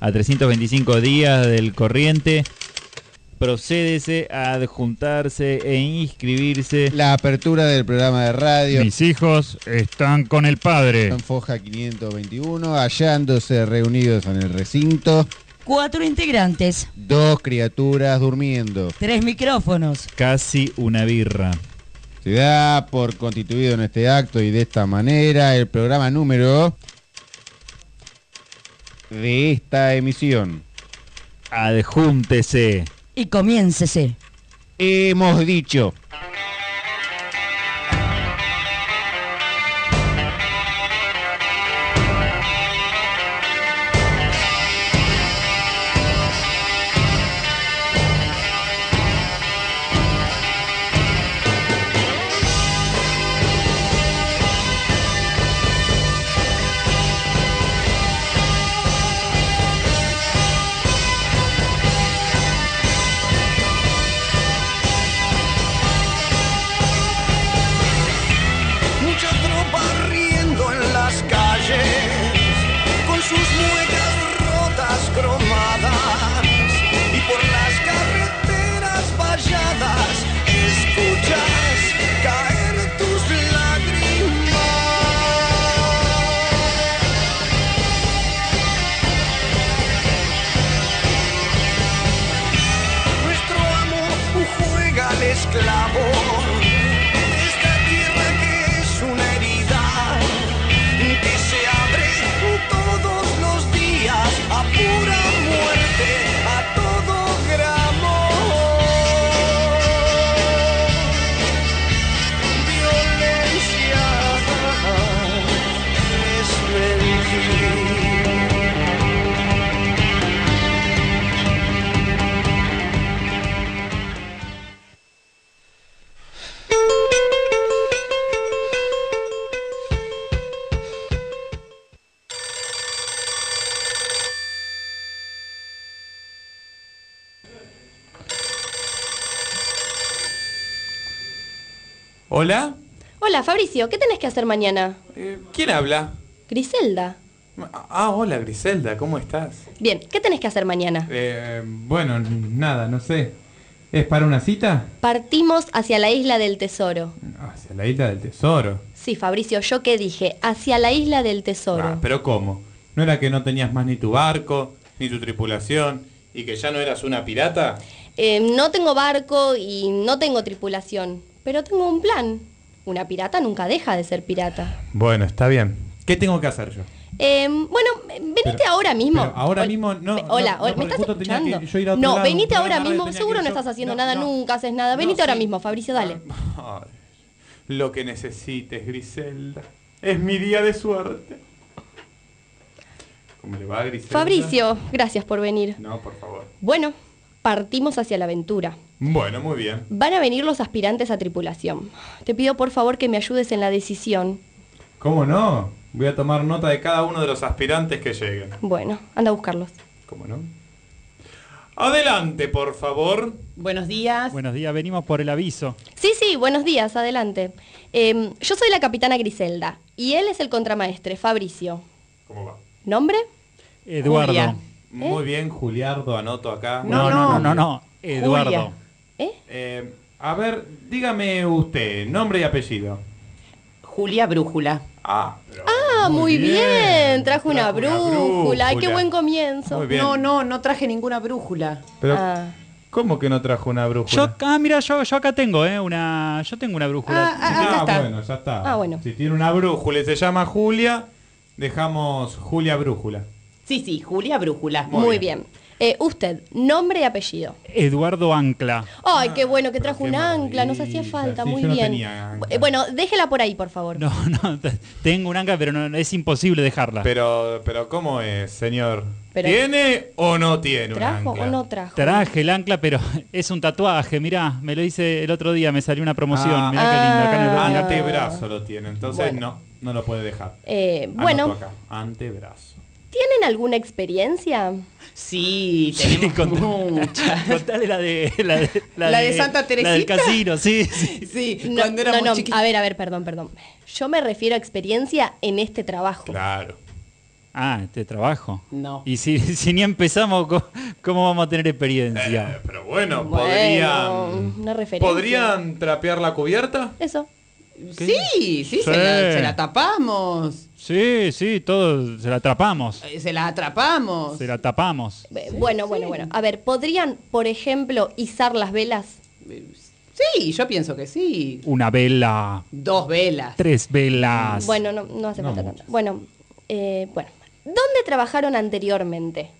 a 325 días del corriente, procédese a adjuntarse e inscribirse. La apertura del programa de radio. Mis hijos están con el padre. En Foja 521, hallándose reunidos en el recinto. Cuatro integrantes. Dos criaturas durmiendo. Tres micrófonos. Casi una birra. Se da por constituido en este acto y de esta manera el programa número de esta emisión. Adjúntese. Y comiéncese. Hemos dicho. Hola, Hola, Fabricio, ¿qué tenés que hacer mañana? Eh, ¿quién habla? Griselda. Ah, hola Griselda, ¿cómo estás? Bien, ¿qué tenés que hacer mañana? Eh, bueno, nada, no sé. ¿Es para una cita? Partimos hacia la isla del tesoro. Hacia la isla del tesoro. Sí, Fabricio, ¿yo qué dije? Hacia la isla del tesoro. Ah, pero ¿cómo? ¿No era que no tenías más ni tu barco, ni tu tripulación, y que ya no eras una pirata? Eh, no tengo barco y no tengo tripulación, pero tengo un plan. Una pirata nunca deja de ser pirata. Bueno, está bien. ¿Qué tengo que hacer yo? Eh, bueno, venite Pero- ahora mismo. pero ahora mismo no- Hola, no, hola, ¿me estás justo tenía que escuchando? yo ir a otro no, lado, venite ahora mismo. Seguro no yo- estás haciendo no, nada, no. nunca haces nada. No, Venite ahora sí. mismo, Fabricio, dale. Ay, lo que necesites, Griselda. Es mi día de suerte. ¿Cómo le va, Griselda? Fabricio, gracias por venir. No, por favor. Bueno, partimos hacia la aventura. Bueno, muy bien. Van a venir los aspirantes a tripulación. Te pido por favor que me ayudes en la decisión. ¿Cómo no? Voy a tomar nota de cada uno de los aspirantes que lleguen. Bueno, anda a buscarlos. ¿Cómo no? Adelante, por favor. Buenos días. Buenos días, venimos por el aviso. Sí, sí, buenos días, adelante. Em, yo soy la capitana Griselda y él es el contramaestre, Fabricio. ¿Cómo va? ¿Nombre? Eduardo. Julia. Muy bien, Juliardo, anoto acá. No, no, no, no, no. Eduardo. ¿Eh? Eh, a ver, dígame usted, nombre y apellido. Julia Brújula. Ah, pero Ah, muy, bien. Trajo una Trajo una brújula. Ay, qué buen comienzo. Muy bien. No, no, no traje ninguna brújula. Pero, Ah. ¿cómo que no trajo una brújula? Yo, ah, mira, yo, yo acá tengo, ¿eh? Una, yo tengo una brújula. Ah, ah, acá está. bueno, ya está. Ah, bueno. Si tiene una brújula y se llama Julia, dejamos Julia Brújula. Sí, sí, Julia Brújula. Muy Muy bien. Eh, usted, nombre y apellido. Eduardo Ancla. Ay, qué bueno que pero trajo un ancla, nos hacía falta, Sí, muy yo no bien. tenía ancla. Eh, bueno, déjela por ahí, por favor. No, no, tengo un ancla, pero no, es imposible dejarla. Pero, pero ¿cómo es, señor? Pero- ¿Tiene o no tiene un ¿Trajo ancla? o no trajo? Traje el ancla, pero es un tatuaje, mirá, me lo hice el otro día, me salió una promoción, Ah. mirá qué lindo. Acá en el- Ah. Antebrazo lo tiene, entonces Bueno. no, no lo puede dejar. Eh, Anoto bueno, acá, antebrazo. ¿Tienen alguna experiencia? Sí, Sí, tenemos contá- muchas. Contale la de la de, ¿La de Santa La del Teresita? casino, sí, sí. Sí, No, cuando no, éramos no, chiquitos. a ver, a ver, perdón, perdón. Yo me refiero a experiencia en este trabajo. Claro. Ah, este trabajo. No. Y si, si ni empezamos, ¿cómo vamos a tener experiencia? Eh, pero bueno, Bueno, podrían. una referencia. ¿Podrían trapear la cubierta? Eso. Sí, sí, Sí. Se, la, se la tapamos. Sí, sí, todo se la atrapamos. Eh, Se la atrapamos. Se la tapamos. Eh, Bueno, bueno, bueno. A ver, ¿podrían, por ejemplo, izar las velas? Sí, yo pienso que sí. Una vela, Dos velas. tres velas. Bueno, no, no hace No falta tanto. Bueno, eh, bueno. ¿Dónde trabajaron anteriormente?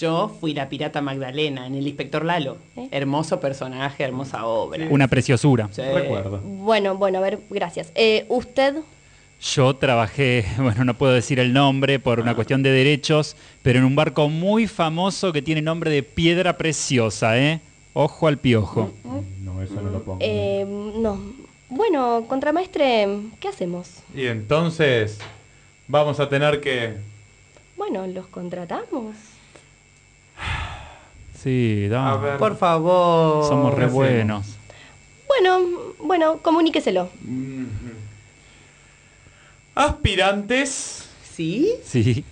Yo fui la pirata Magdalena en el Inspector Lalo. ¿Eh? Hermoso personaje, hermosa obra. Una preciosura. Sí. Recuerdo. Bueno, bueno, a ver, gracias. Eh, ¿Usted? Yo trabajé, bueno, no puedo decir el nombre por una cuestión de derechos, pero en un barco muy famoso que tiene nombre de Piedra Preciosa, ¿eh? Ojo al piojo. No, eso no lo pongo. Eh, no. Bueno, contramaestre, ¿qué hacemos? Y entonces vamos a tener que. Bueno, los contratamos. Sí, da. Ver. Por favor. Somos re buenos. Bueno, bueno, comuníqueselo. Aspirantes ¿Sí? Sí.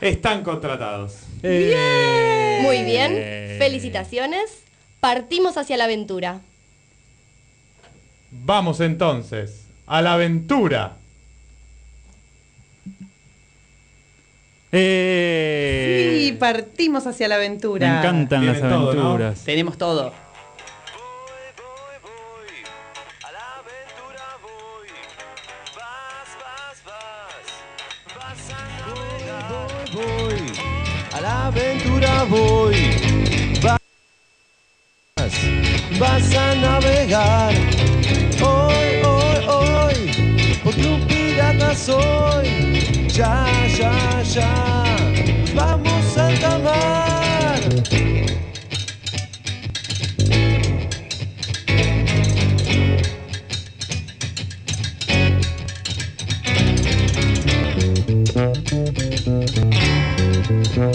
están contratados. Eh. Muy bien, felicitaciones. Partimos hacia la aventura. Vamos entonces a la aventura. Eh. Sí, partimos hacia la Me aventura. encantan las Tiene todo, ¿no? aventuras. Tenemos todo. A la aventura voy. Vas, vas a navegar. Hoy, hoy, hoy. Porque un pirata soy. Ya, ya, ya. Voy,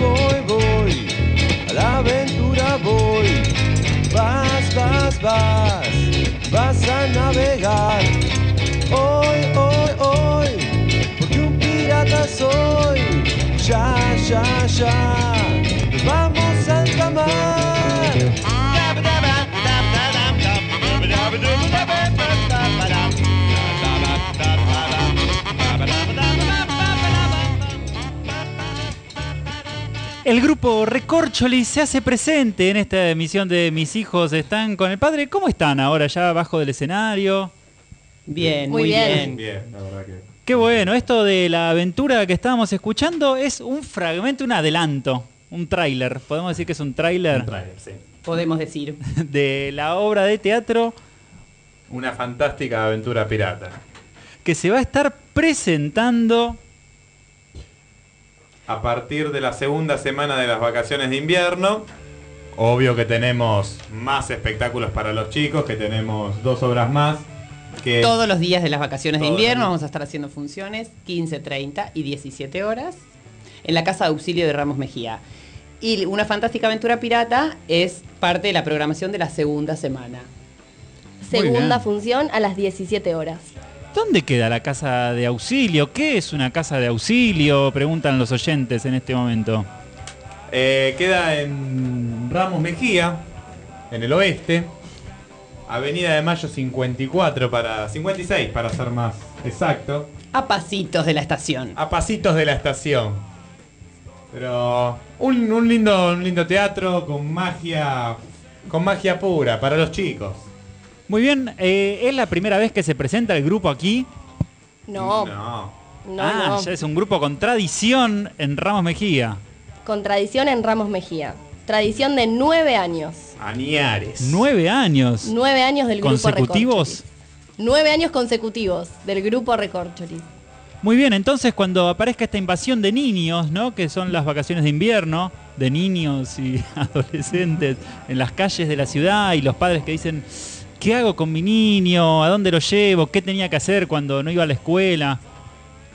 voy, voy, a la aventura voy. Vas, vas, vas, vas a navegar. Hoy, hoy, hoy, porque un pirata soy. Ya, ya, ya, El grupo Recorcholis se hace presente en esta emisión de Mis hijos están con el padre. ¿Cómo están ahora ya abajo del escenario? Bien, Muy muy, bien. bien. Bien, la verdad que. Qué bueno, esto de la aventura que estábamos escuchando es un fragmento, un adelanto, un tráiler. Podemos decir que es un tráiler Un tráiler, sí. Podemos decir. de la obra de teatro Una fantástica aventura pirata. que se va a estar presentando A partir de la segunda semana de las vacaciones de invierno, obvio que tenemos más espectáculos para los chicos, que tenemos dos obras más. Que Todos los días de las vacaciones de invierno vamos a estar haciendo funciones 15, 30 y 17 horas en la Casa de Auxilio de Ramos Mejía. Y una fantástica aventura pirata es parte de la programación de la segunda semana. Segunda función a las 17 horas. ¿Dónde queda la casa de auxilio? ¿Qué es una casa de auxilio? Preguntan los oyentes en este momento. eh, queda en Ramos Mejía, en el oeste. Avenida de Mayo 54 para 56 para ser más exacto. A pasitos de la estación. A pasitos de la estación. Pero un, un lindo un lindo teatro con magia con magia pura para los chicos. Muy bien, eh, ¿es la primera vez que se presenta el grupo aquí? No, No. no, ah, no. ya es un grupo con tradición en Ramos Mejía. Con tradición en Ramos Mejía. Tradición de nueve años. Añares. Nueve años. Nueve años del grupo ¿Consecutivos? Nueve años consecutivos del grupo Recorcholis. Muy bien, entonces cuando aparezca esta invasión de niños, ¿no? Que son las vacaciones de invierno, de niños y adolescentes en las calles de la ciudad y los padres que dicen, ¿qué hago con mi niño? ¿A dónde lo llevo? ¿Qué tenía que hacer cuando no iba a la escuela?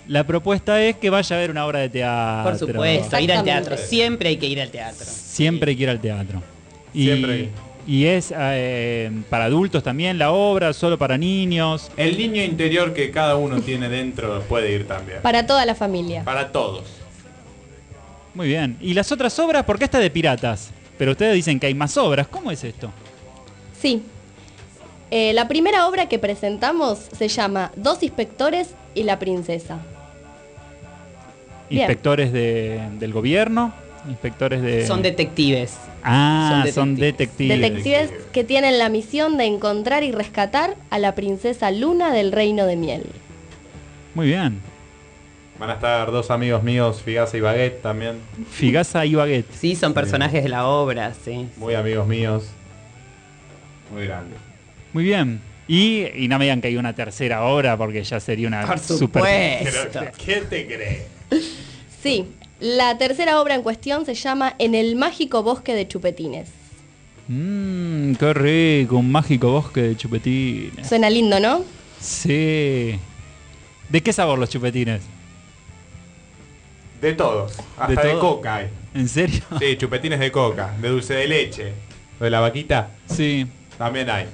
La propuesta es que vaya a ver una obra de teatro. Por supuesto, ir al teatro. Siempre hay que ir al teatro. Siempre hay que ir al teatro. Y Siempre. ¿Y es eh, para adultos también la obra, solo para niños? El niño interior que cada uno tiene dentro puede ir también. Para toda la familia. Para todos. Muy bien. ¿Y las otras obras? Porque esta de piratas. Pero ustedes dicen que hay más obras. ¿Cómo es esto? Sí. Eh, la primera obra que presentamos se llama Dos inspectores y la princesa. Bien. Inspectores de- del gobierno, inspectores de... Son detectives. Ah, son son detectives. Detectives que tienen la misión de encontrar y rescatar a la princesa Luna del Reino de Miel. Muy bien. Van a estar dos amigos míos, Figasa y Baguette también. Figasa y Baguette. Sí, son personajes de la obra, sí. Muy amigos míos. Muy grandes. Muy bien. Y, y no me digan que hay una tercera obra porque ya sería una Por super... supuesto. Pero, ¿Quién te cree? Sí, la tercera obra en cuestión se llama En el mágico bosque de chupetines. Mmm, qué rico, un mágico bosque de chupetines. Suena lindo, ¿no? Sí. ¿De qué sabor los chupetines? De todos. Hasta ¿De coca hay. ¿En serio? Sí, chupetines de coca, de dulce de leche. De la vaquita Sí. también hay.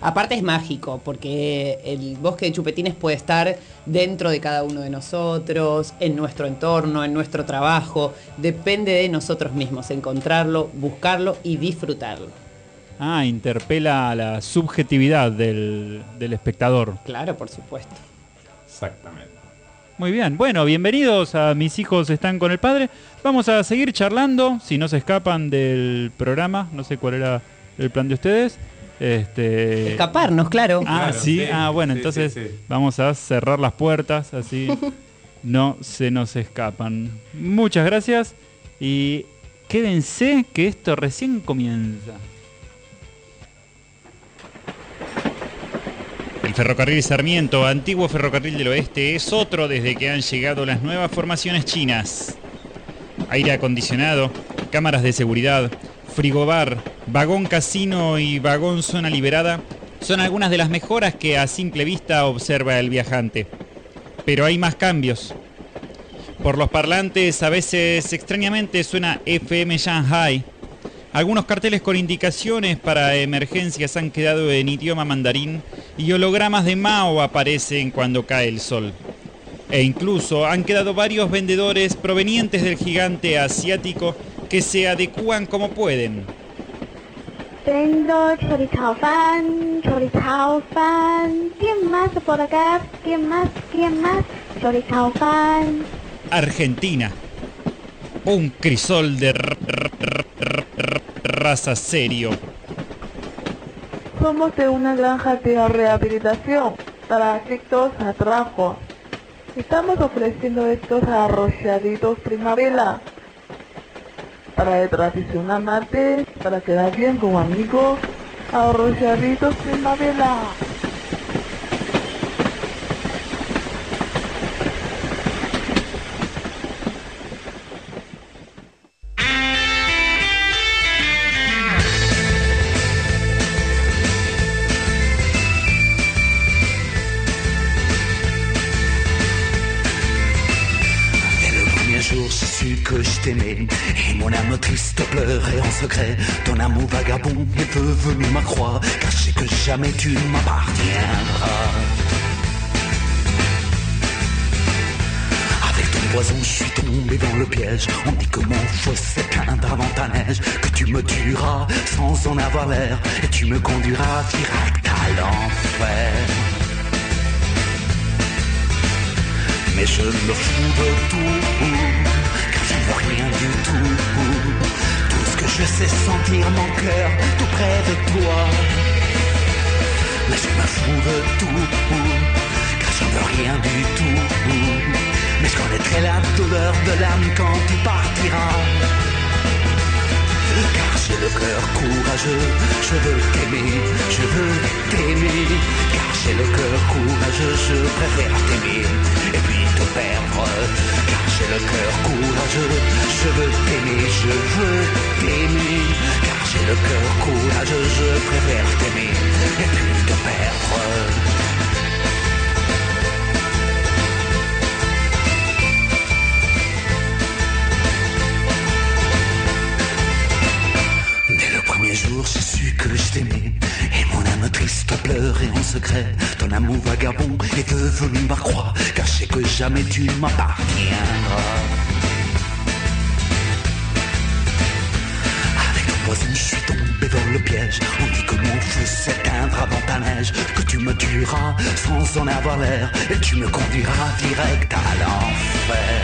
Aparte es mágico, porque el bosque de chupetines puede estar dentro de cada uno de nosotros, en nuestro entorno, en nuestro trabajo. Depende de nosotros mismos, encontrarlo, buscarlo y disfrutarlo. Ah, interpela la subjetividad del, del espectador. Claro, por supuesto. Exactamente. Muy bien, bueno, bienvenidos a Mis hijos están con el padre. Vamos a seguir charlando, si no se escapan del programa, no sé cuál era el plan de ustedes. Este, Escaparnos, claro. Ah, Claro, sí, sí, ah, bueno, sí, entonces sí, sí. vamos a cerrar las puertas, así no se nos escapan. Muchas gracias y quédense que esto recién comienza. El ferrocarril Sarmiento, antiguo ferrocarril del oeste, es otro desde que han llegado las nuevas formaciones chinas. Aire acondicionado, cámaras de seguridad, frigobar, vagón casino y vagón zona liberada son algunas de las mejoras que a simple vista observa el viajante. Pero hay más cambios. Por los parlantes a veces extrañamente suena FM Shanghai. Algunos carteles con indicaciones para emergencias han quedado en idioma mandarín y hologramas de Mao aparecen cuando cae el sol. E incluso han quedado varios vendedores provenientes del gigante asiático que se adecúan como pueden. Tengo chorizo fan. ¿Quién más por acá? ¿Quién más? ¿Quién más? Chorizo fan. Argentina. Un crisol de raza serio. Somos de una granja de rehabilitación para adictos a trabajo. Estamos ofreciendo estos arrolladitos primavera para tradicional mate, para quedar bien con amigos. Arrolladitos primavera. Que je t'aimais. Et mon âme triste pleurait en secret. Ton amour vagabond est devenu ma croix. Sais que jamais tu ne m'appartiendras. Avec ton poison, je suis tombé dans le piège. On dit que mon feu s'éteindra dans ta neige. Que tu me tueras sans en avoir l'air. Et tu me conduiras direct à l'enfer. Mais je me fous de tout, je veux rien du tout. Tout ce que je sais sentir mon cœur tout près de toi. Mais je me fous de tout, car je veux rien du tout. Mais je connaîtrai la douleur de l'âme quand tu partiras. Car j'ai le cœur courageux, je veux t'aimer, je veux t'aimer. J'ai le cœur courageux, je préfère t'aimer et puis te perdre. Car j'ai le cœur courageux, je veux t'aimer, je veux t'aimer. Car j'ai le cœur courageux, je préfère t'aimer et puis te perdre. Dès le premier jour, j'ai su que secret. Ton amour vagabond est devenu ma croix, car je sais que jamais tu m'appartiendras. Avec ton poison, je suis tombé dans le piège. On dit que mon feu s'éteindra dans ta neige, que tu me tueras sans en avoir l'air, et tu me conduiras direct à l'enfer.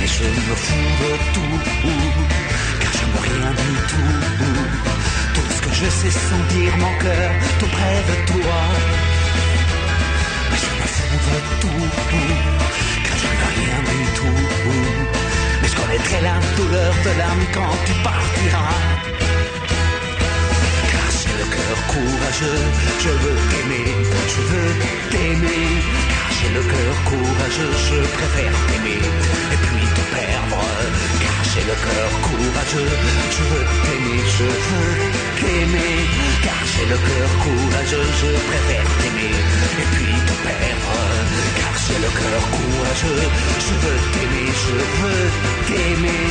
Mais je me fous de tout, je rien du tout. Tout ce que je sais sentir mon cœur tout près de toi. Mais je me fous de tout, car je ne rien du tout. Mais je connaîtrai la douleur de l'âme quand tu partiras. Car j'ai le cœur courageux, je veux t'aimer, je veux t'aimer. Car j'ai le cœur courageux, je préfère t'aimer et puis te perdre. J'ai le cœur courageux, je veux t'aimer, je veux t'aimer. Car j'ai le cœur courageux, je préfère t'aimer et puis te perdre. Car j'ai le cœur courageux, je veux t'aimer, je veux t'aimer.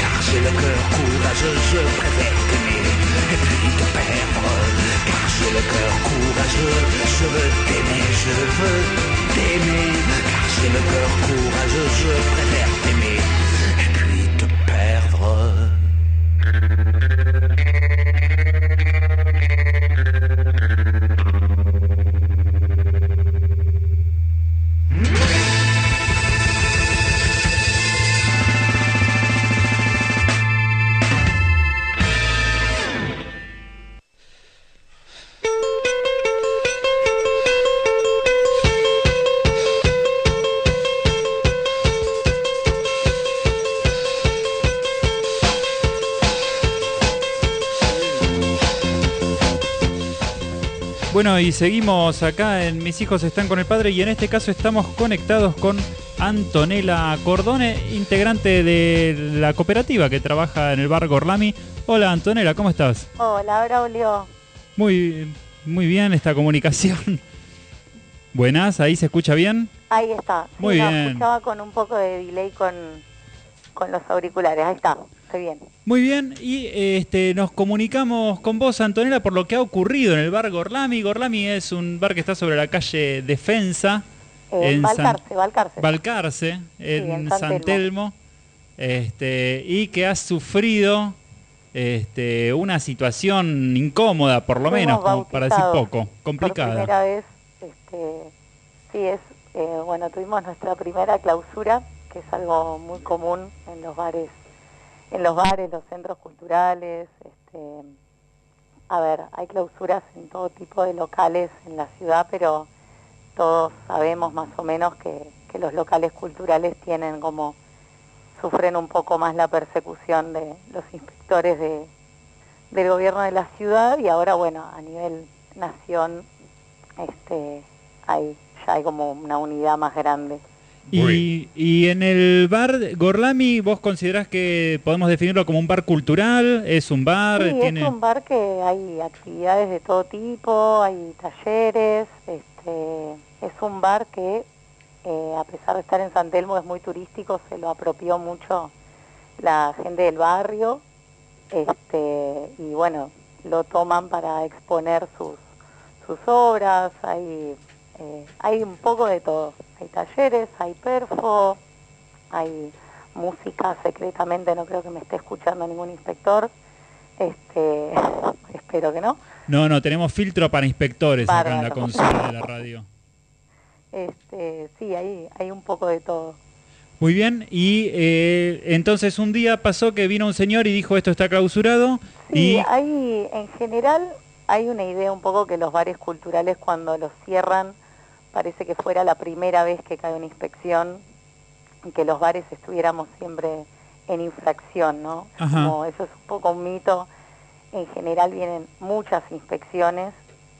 Car j'ai le cœur courageux, je préfère t'aimer et puis te perdre. Car j'ai le cœur courageux, je veux t'aimer, je veux t'aimer. Car j'ai le cœur courageux, je préfère Bueno, y seguimos acá en Mis hijos están con el padre y en este caso estamos conectados con Antonella Cordone, integrante de la cooperativa que trabaja en el bar Gorlami. Hola Antonella, ¿cómo estás? Hola, Braulio. Muy, muy bien esta comunicación. Buenas, ahí se escucha bien. Ahí está. Sí, Muy no, bien. escuchaba con un poco de delay con, con los auriculares. Ahí está. Estoy bien. Muy bien, y este, nos comunicamos con vos, Antonella, por lo que ha ocurrido en el bar Gorlami. Gorlami es un bar que está sobre la calle Defensa. Eh, en San- Balcarce, Balcarce. Balcarce, en, en San San Telmo, este, y que ha sufrido este, una situación incómoda, por lo Fuimos menos, como para decir poco, Por complicada. primera vez, este, sí, es, eh, bueno, tuvimos nuestra primera clausura, que es algo muy común en los bares, en los bares, los centros culturales, este, a ver, hay clausuras en todo tipo de locales en la ciudad, pero todos sabemos más o menos que, que los locales culturales tienen como, sufren un poco más la persecución de los inspectores de, del gobierno de la ciudad y ahora, bueno, a nivel nación, este, hay, ya hay como una unidad más grande. Y, y en el bar Gorlami, ¿vos considerás que podemos definirlo como un bar cultural? ¿Es un bar? Sí, ¿Tiene... es un bar que hay actividades de todo tipo, hay talleres, este, es un bar que eh, a pesar de estar en San Telmo es muy turístico, se lo apropió mucho la gente del barrio, este, y bueno, lo toman para exponer sus, sus obras, hay, eh, hay un poco de todo, hay talleres, hay perfo, hay música secretamente, no creo que me esté escuchando ningún inspector, este, espero que no. No, no, tenemos filtro para inspectores acá en la consola de la radio. Este, sí, ahí hay un poco de todo. Muy bien, y eh, entonces un día pasó que vino un señor y dijo esto está clausurado Sí, y hay, en general hay una idea un poco que los bares culturales cuando los cierran parece que fuera la primera vez que cae una inspección y que los bares estuviéramos siempre en infracción, ¿no? Como eso es un poco un mito. En general vienen muchas inspecciones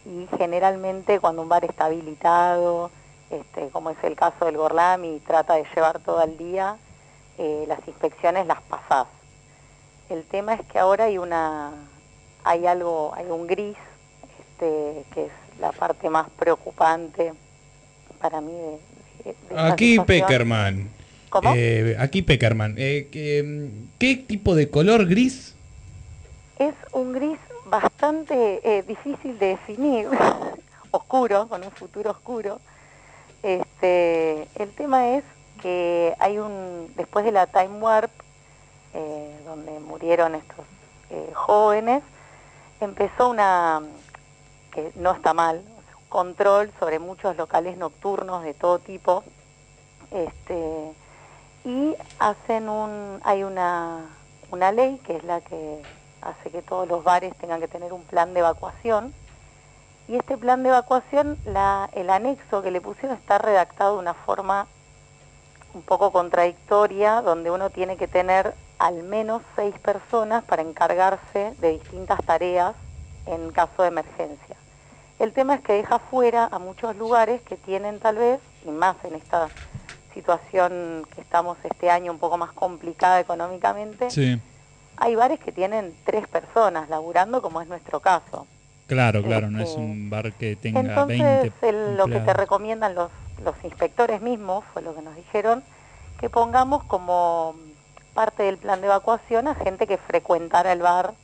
y generalmente cuando un bar está habilitado, este, como es el caso del Gorlam y trata de llevar todo el día, eh, las inspecciones las pasás. El tema es que ahora hay una, hay algo, hay un gris, este, que es la parte más preocupante para mí de, de- de Aquí. Peckerman. ¿Cómo? Eh, aquí Peckerman. Eh, mm, ¿Qué tipo de color gris? Es un gris bastante eh, difícil de definir, oscuro, con un futuro oscuro. Este, el tema es que hay un, después de la Time Warp, eh, donde murieron estos eh, jóvenes, empezó una, que no está mal, control sobre muchos locales nocturnos de todo tipo, este, y hacen un, hay una, una ley que es la que hace que todos los bares tengan que tener un plan de evacuación, y este plan de evacuación, la, el anexo que le pusieron está redactado de una forma un poco contradictoria, donde uno tiene que tener al menos seis personas para encargarse de distintas tareas en caso de emergencia. El tema es que deja fuera a muchos lugares que tienen tal vez, y más en esta situación que estamos este año un poco más complicada económicamente, Sí, hay bares que tienen tres personas laburando, como es nuestro caso. claro, claro, no es Este, un bar que tenga Entonces, 20 el- lo que te recomiendan los, los inspectores mismos, fue lo que nos dijeron, que pongamos como parte del plan de evacuación a gente que frecuentara el bar.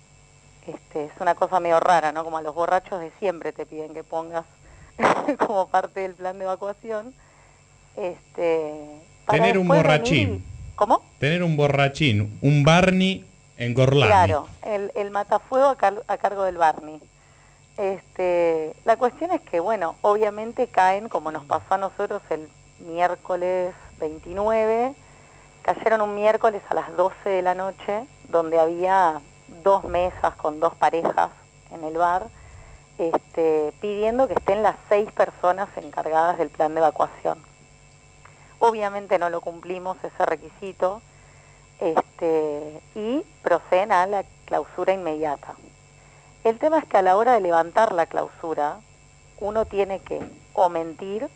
Este, es una cosa medio rara, ¿no? Como a los borrachos de siempre te piden que pongas como parte del plan de evacuación. Este, para Tener un borrachín. venir ¿Cómo? Tener un borrachín, un Barney en Gorlami. Claro, el, el matafuego a, car- a cargo del Barney. Este, la cuestión es que, bueno, obviamente caen, como nos pasó a nosotros el miércoles 29, cayeron un miércoles a las 12 de la noche, donde había dos mesas con dos parejas en el bar, este, pidiendo que estén las seis personas encargadas del plan de evacuación. Obviamente no lo cumplimos ese requisito, este, y proceden a la clausura inmediata. El tema es que a la hora de levantar la clausura, uno tiene que o mentir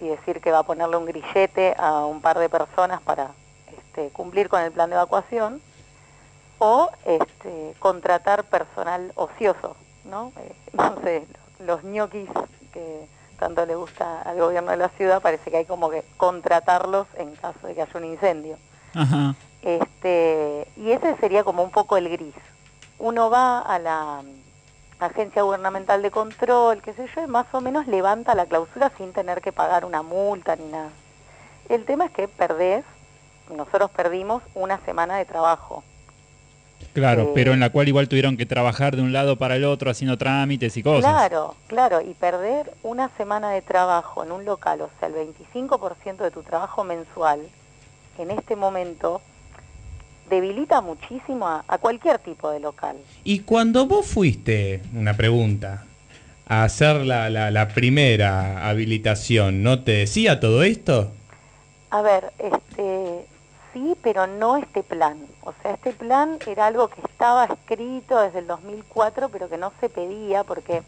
y decir que va a ponerle un grillete a un par de personas para este, cumplir con el plan de evacuación, o este, contratar personal ocioso, ¿no? Eh, no sé, los ñoquis que tanto le gusta al gobierno de la ciudad, parece que hay como que contratarlos en caso de que haya un incendio. Ajá. Este, y ese sería como un poco el gris. Uno va a la agencia gubernamental de control, qué sé yo, y más o menos levanta la clausura sin tener que pagar una multa ni nada. El tema es que perdés, nosotros perdimos una semana de trabajo. Claro, Eh, pero en la cual igual tuvieron que trabajar de un lado para el otro haciendo trámites y cosas. Claro, claro, y perder una semana de trabajo en un local, o sea, el 25% de tu trabajo mensual, en este momento, debilita muchísimo a, a cualquier tipo de local. Y cuando vos fuiste, una pregunta, a hacer la, la- la primera habilitación, ¿no te decía todo esto? A ver, este, sí, pero no este plan. O sea, este plan era algo que estaba escrito desde el 2004, pero que no se pedía porque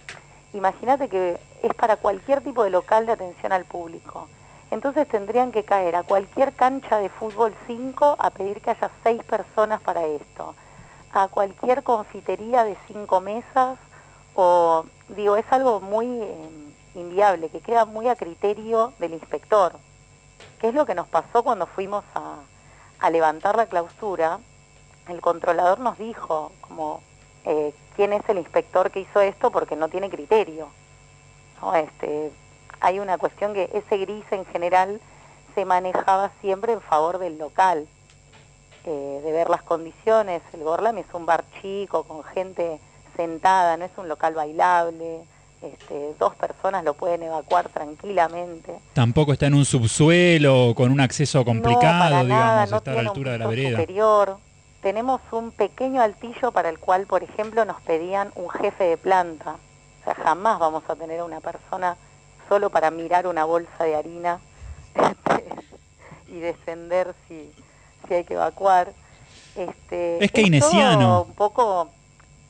imagínate que es para cualquier tipo de local de atención al público. Entonces tendrían que caer a cualquier cancha de fútbol 5 a pedir que haya seis personas para esto. A cualquier confitería de cinco mesas o, digo, es algo muy eh, inviable, que queda muy a criterio del inspector. ¿Qué es lo que nos pasó cuando fuimos a, a levantar la clausura? El controlador nos dijo, como, eh, ¿quién es el inspector que hizo esto? Porque no tiene criterio. ¿no? Este, hay una cuestión que ese gris en general se manejaba siempre en favor del local, eh, de ver las condiciones. El Gorlami es un bar chico, con gente sentada, no es un local bailable. Este, dos personas lo pueden evacuar tranquilamente. Tampoco está en un subsuelo con un acceso complicado, no, digamos, nada, no está a la altura de la vereda. superior. Tenemos un pequeño altillo para el cual, por ejemplo, nos pedían un jefe de planta. O sea, jamás vamos a tener a una persona solo para mirar una bolsa de harina este, y descender si, si hay que evacuar. Este, Es keynesiano. todo Un poco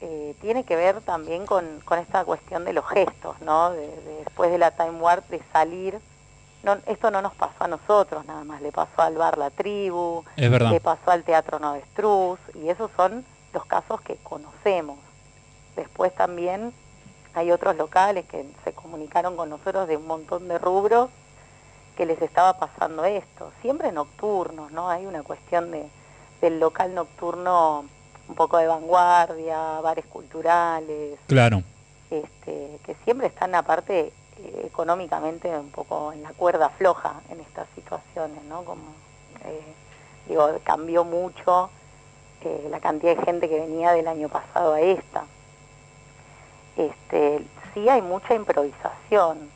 eh, tiene que ver también con, con esta cuestión de los gestos, ¿no? De- de- después de la Time Warp, de salir. No, esto no nos pasó a nosotros nada más, le pasó al bar La Tribu, le pasó al Teatro Novestruz, y esos son los casos que conocemos. Después también hay otros locales que se comunicaron con nosotros de un montón de rubros que les estaba pasando esto. Siempre nocturnos, ¿no? Hay una cuestión de, del local nocturno un poco de vanguardia, bares culturales, Claro. este, que siempre están aparte eh, económicamente un poco en la cuerda floja en estas situaciones, ¿no? Como, eh, digo, cambió mucho eh, la cantidad de gente que venía del año pasado a esta. Este, sí hay mucha improvisación.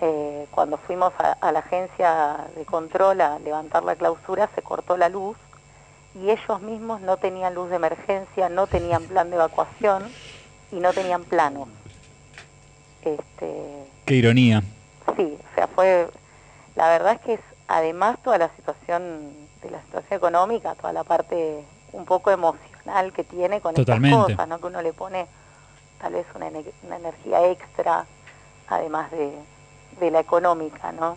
Eh, cuando fuimos a, a la agencia de control a levantar la clausura, se cortó la luz y ellos mismos no tenían luz de emergencia, no tenían plan de evacuación y no tenían plano. Este, Qué ironía. sí, o sea, fue, la verdad es que es, además toda la situación de la situación económica, toda la parte un poco emocional que tiene con Totalmente. estas cosas, ¿no? Que uno le pone tal vez una, ener- una energía extra, además de, de la económica, ¿no?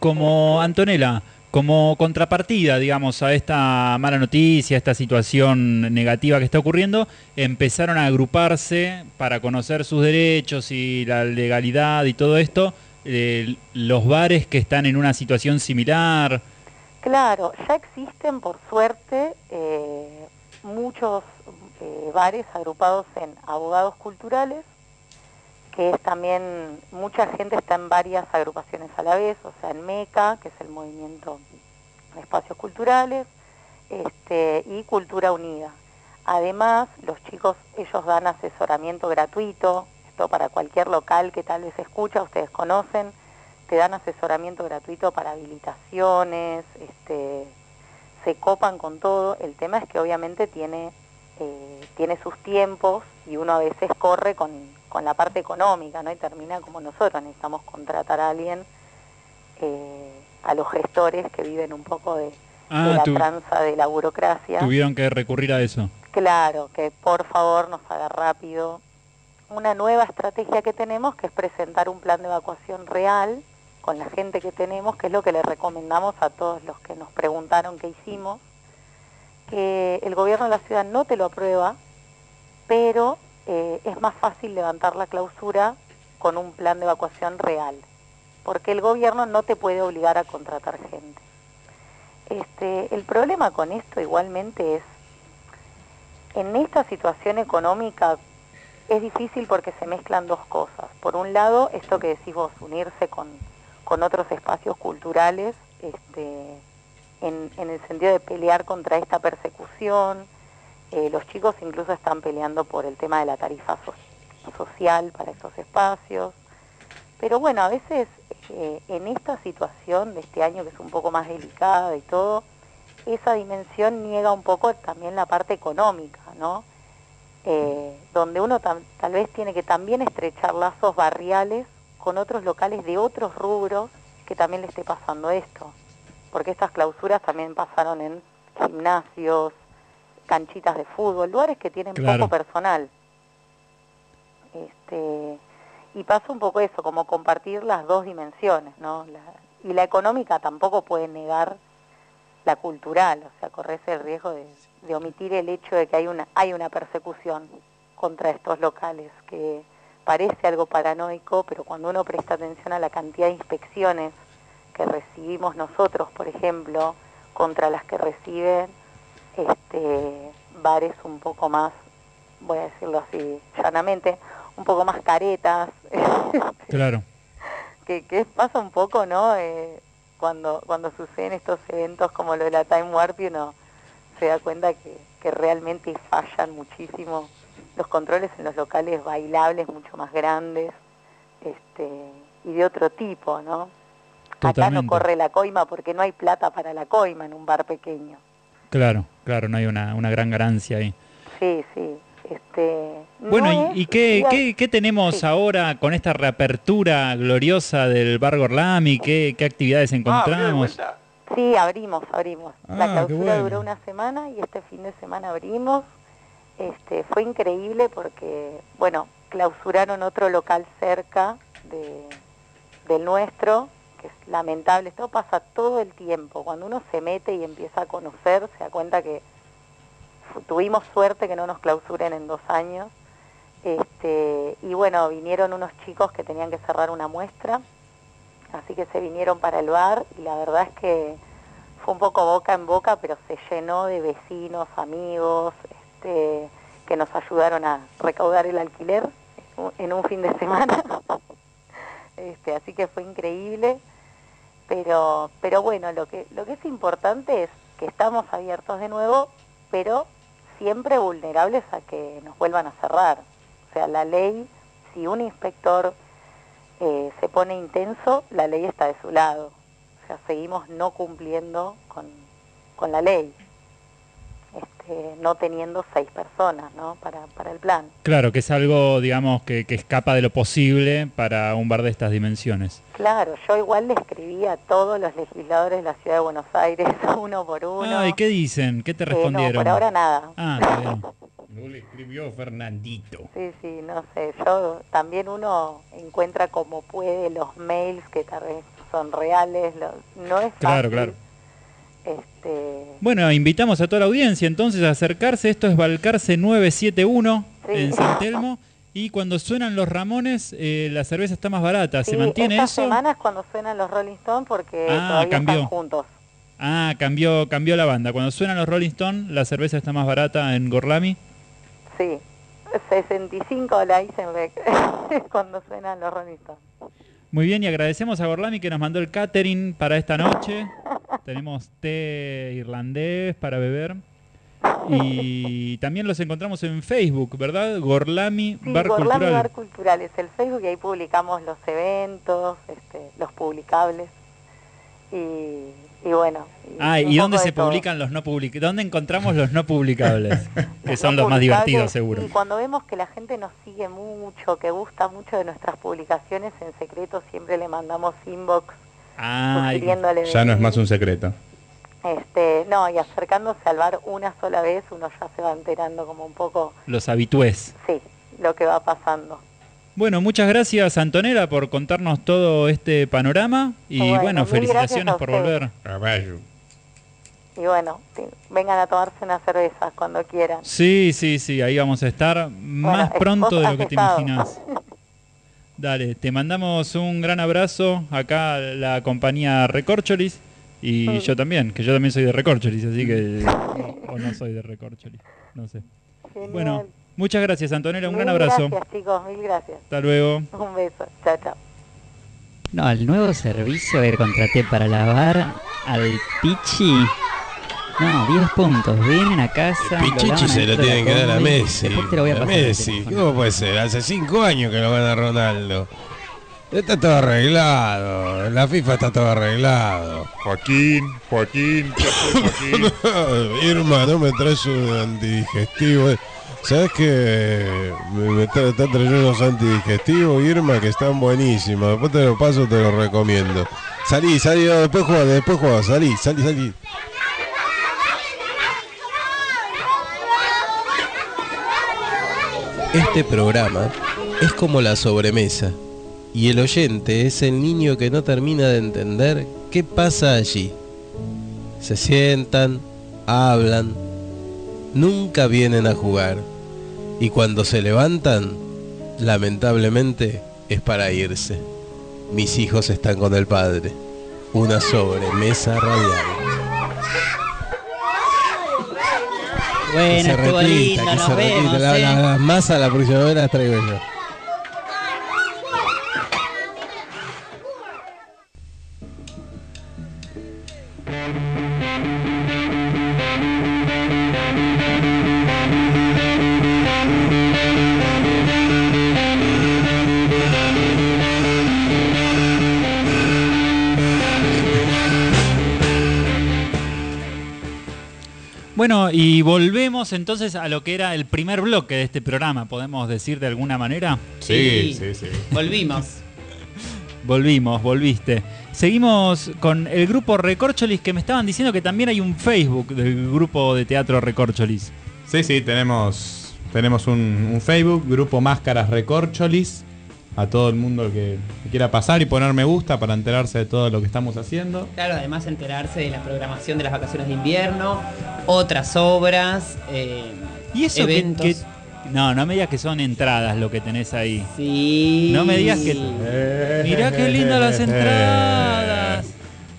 Como Antonella, como contrapartida, digamos, a esta mala noticia, a esta situación negativa que está ocurriendo, empezaron a agruparse para conocer sus derechos y la legalidad y todo esto, eh, los bares que están en una situación similar. Claro, ya existen por suerte eh, muchos eh, bares agrupados en abogados culturales, que es también, mucha gente está en varias agrupaciones a la vez, o sea, en MECA, que es el movimiento de espacios culturales, este, y Cultura Unida. Además, los chicos, ellos dan asesoramiento gratuito, esto para cualquier local que tal vez escucha, ustedes conocen, te dan asesoramiento gratuito para habilitaciones, este, se copan con todo. El tema es que obviamente tiene, eh, tiene sus tiempos y uno a veces corre con, con la parte económica, ¿no? Y termina como nosotros, necesitamos contratar a alguien, eh, a los gestores que viven un poco de, de Ah, la tu- tranza de la burocracia. tuvieron que recurrir a eso. Claro, que por favor nos haga rápido una nueva estrategia que tenemos, que es presentar un plan de evacuación real con la gente que tenemos, que es lo que le recomendamos a todos los que nos preguntaron qué hicimos, que el gobierno de la ciudad no te lo aprueba, pero eh, es más fácil levantar la clausura con un plan de evacuación real, porque el gobierno no te puede obligar a contratar gente. Este, el problema con esto igualmente es en esta situación económica es difícil porque se mezclan dos cosas. Por un lado, esto que decís vos, unirse con, con otros espacios culturales, este, en, en el sentido de pelear contra esta persecución. Eh, los chicos incluso están peleando por el tema de la tarifa so- social para estos espacios. Pero bueno, a veces eh, en esta situación de este año que es un poco más delicada y todo, esa dimensión niega un poco también la parte económica, ¿no? Eh, donde uno tal vez tiene que también estrechar lazos barriales con otros locales de otros rubros que también le esté pasando esto. Porque estas clausuras también pasaron en gimnasios, canchitas de fútbol, lugares que tienen Claro. poco personal. Este, y pasa un poco eso, como compartir las dos dimensiones, ¿no? La- y la económica tampoco puede negar la cultural, o sea, corres el riesgo de, de omitir el hecho de que hay una, hay una persecución contra estos locales, que parece algo paranoico, pero cuando uno presta atención a la cantidad de inspecciones que recibimos nosotros, por ejemplo, contra las que reciben este, bares un poco más, voy a decirlo así llanamente, un poco más caretas, Claro. que, que pasa un poco, ¿no? Eh, cuando, cuando suceden estos eventos como lo de la Time Warp, y uno se da cuenta que, que realmente fallan muchísimo los controles en los locales bailables mucho más grandes este, y de otro tipo, ¿no? Acá no corre la coima porque no hay plata para la coima en un bar pequeño. Claro, claro, no hay una, una gran ganancia ahí. Sí, sí. Este, Bueno, no ¿y, es- qué, qué, qué tenemos Sí. ahora con esta reapertura gloriosa del Bar Gorlami? ¿Qué, qué actividades encontramos? Sí, abrimos, abrimos. la Ah, clausura bueno. duró una semana y este fin de semana abrimos. Este, fue increíble porque, bueno, clausuraron otro local cerca de, del nuestro, es lamentable. Esto pasa todo el tiempo. Cuando uno se mete y empieza a conocer, se da cuenta que tuvimos suerte que no nos clausuren en dos años. Este, y bueno, vinieron unos chicos que tenían que cerrar una muestra, así que se vinieron para el bar y la verdad es que fue un poco boca en boca, pero se llenó de vecinos, amigos, este, que nos ayudaron a recaudar el alquiler en un fin de semana. Este, así que fue increíble. Pero, pero bueno, lo que, lo que es importante es que estamos abiertos de nuevo, pero siempre vulnerables a que nos vuelvan a cerrar. O sea, la ley, si un inspector eh, se pone intenso, la ley está de su lado. O sea, seguimos no cumpliendo con, con la ley, este, no teniendo seis personas ¿no? para, para el plan. Claro, que es algo, digamos, que, que escapa de lo posible para un bar de estas dimensiones. Claro, yo igual le escribí a todos los legisladores de la ciudad de Buenos Aires, uno por uno. Ay, ¿qué dicen? ¿Qué te Eh, no, respondieron? por ahora nada. Ah, bien. No le escribió Fernandito. Sí, sí, no sé. Yo también uno encuentra como puede los mails que tal vez son reales. lo- no es Claro, fácil. claro. Este, Bueno, invitamos a toda la audiencia entonces a acercarse. Esto es Balcarce 971 Sí. en San Telmo. Y cuando suenan los Ramones, eh, la cerveza está más barata. ¿Se sí, mantiene estas eso? semanas cuando suenan los Rolling Stones porque Ah, todavía cambió. están juntos. Ah, cambió, cambió la banda. Cuando suenan los Rolling Stones, la cerveza está más barata en Gorlami. Sí, 65 la Eisenbeck cuando suenan los Rolling Stones. Muy bien, y agradecemos a Gorlami que nos mandó el catering para esta noche. Tenemos té irlandés para beber. Y también los encontramos en Facebook, ¿verdad? Gorlami Sí, Bar Gorlami Cultural. Bar Cultural es el Facebook y ahí publicamos los eventos, este, los publicables. Y, y bueno. Ah, un ¿y dónde se todo. publican los no publicables? ¿Dónde encontramos los no publicables? que son No los más divertidos, seguro. Y cuando vemos que la gente nos sigue mucho, que gusta mucho de nuestras publicaciones, en secreto siempre le mandamos inbox Ah, Ya no es más un secreto. Este, no, y acercándose al bar una sola vez, uno ya se va enterando como un poco, los habitués. sí, lo que va pasando. Bueno, muchas gracias Antonella por contarnos todo este panorama y Bueno, felicitaciones por volver. Y bueno, vengan a tomarse unas cervezas cuando quieran. Sí, sí, sí, ahí vamos a estar más pronto de lo que te imaginas. Dale, te mandamos un gran abrazo acá a la compañía Recorcholis y Mm. yo también, que yo también soy de Recorcholis, así que o, o no soy de Recorcholis, no sé. Genial. Bueno, muchas gracias Antonella, un Mil gran abrazo. Gracias chicos, mil gracias. Hasta luego. Un beso, chao, chao. No, el nuevo servicio que contraté para lavar al Pichi. No, 10 puntos. Vienen a casa. Pichichi se lo tienen que dar a Messi. Después te lo voy a A pasar. el Messi. ¿Cómo puede ser? Hace cinco años que lo gana Ronaldo. Está todo arreglado. La FIFA está todo arreglado. Joaquín, Joaquín, ¿qué haces, Joaquín? Irma, no me traes un antidigestivo. ¿Sabes que me, me está, está trayendo unos antidigestivos, Irma, que están buenísimos? Después te lo paso, te los recomiendo. Salí, salí, no, después juega, después juega, salí, salí, salí. Este programa es como la sobremesa y el oyente es el niño que no termina de entender qué pasa allí. Se sientan, hablan, nunca vienen a jugar y cuando se levantan, lamentablemente es para irse. Mis hijos están con el padre. Una sobremesa radial. Bueno, Que se estuvo repita, lindo, que nos se repita. vemos. La- ¿eh? la- Las masas la próxima vez las traigo yo. Y volvemos entonces a lo que era el primer bloque de este programa, podemos decir de alguna manera. Sí, sí, sí. Volvimos. Volvimos, volviste. Seguimos con el grupo Recorcholis que me estaban diciendo que también hay un Facebook del grupo de teatro Recorcholis. Sí, sí, tenemos, tenemos un, un Facebook, Grupo Máscaras Recorcholis. A todo el mundo que quiera pasar y poner me gusta para enterarse de todo lo que estamos haciendo. Claro, además enterarse de la programación de las vacaciones de invierno, otras obras, eh, Y eso que, eventos. que- No, no me digas que son entradas lo que tenés ahí. Sí. No me digas que... Mirá qué lindas las entradas.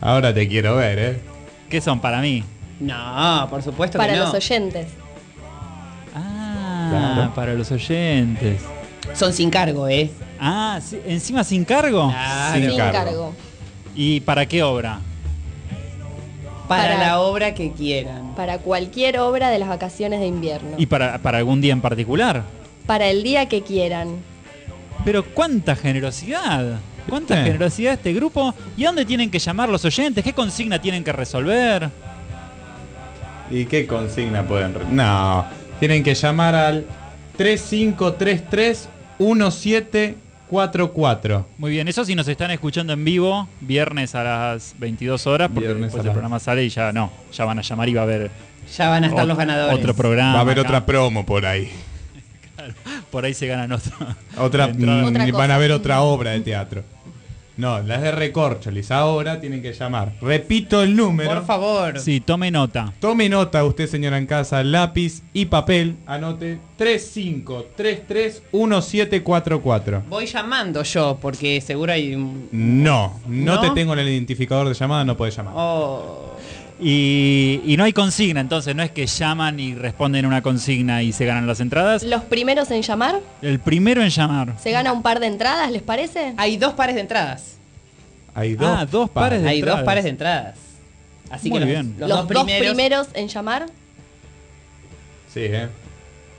Ahora te quiero ver, ¿eh? ¿Qué son para mí? No, por supuesto Para que no. los oyentes. Ah, Ah, Claro. para los oyentes. Son sin cargo, ¿eh? Ah, sí, encima sin cargo. Claro. Sin cargo. ¿Y para qué obra? Para, Para- la obra que quieran. Para cualquier obra de las vacaciones de invierno. ¿Y para, para algún día en particular? Para el día que quieran. Pero cuánta generosidad. Cuánta Sí. generosidad este grupo. ¿Y a dónde tienen que llamar los oyentes? ¿Qué consigna tienen que resolver? ¿Y qué consigna pueden.? re- No, tienen que llamar al 3533-1744. Muy bien, eso si nos están escuchando en vivo, viernes a las 22 horas, porque Viernes después el programa sale y ya no, ya van a llamar y va a haber Ya van a estar los ganadores. otro programa. Va a haber acá. otra promo por ahí. Por ahí se ganan otro. Otra, mm, Otra van a ver otra obra de teatro. No, las de Recorcholis. Ahora tienen que llamar. Repito el número. Por favor. Sí, tome nota. Tome nota usted, señora en casa, lápiz y papel. Anote 35331744. Voy llamando yo, porque seguro hay un... No, no, ¿No? te tengo en el identificador de llamada, no puedes llamar. Oh. Y, y no hay consigna, entonces no es que llaman y responden una consigna y se ganan las entradas. Los primeros en llamar El primero en llamar. se gana un par de entradas, ¿les parece? Hay dos pares de entradas. Hay dos, Ah, dos pares de Hay entradas. dos pares de entradas. Así Muy que los, bien. los Los, dos primeros en llamar. Sí, eh.